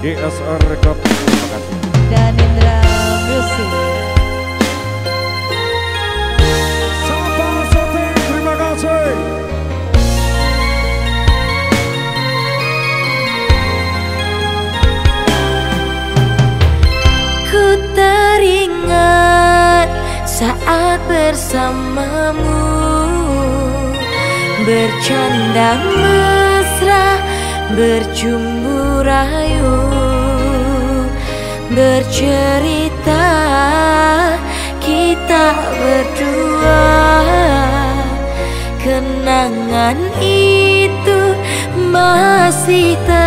DSR Record terima kasih. Dan Indra Music. Sapa Soting terima kasih. Ku teringat saat bersamamu. Bercanda mesra, bercumbu rayu Bercerita kita berdua. Kenangan itu masih terasa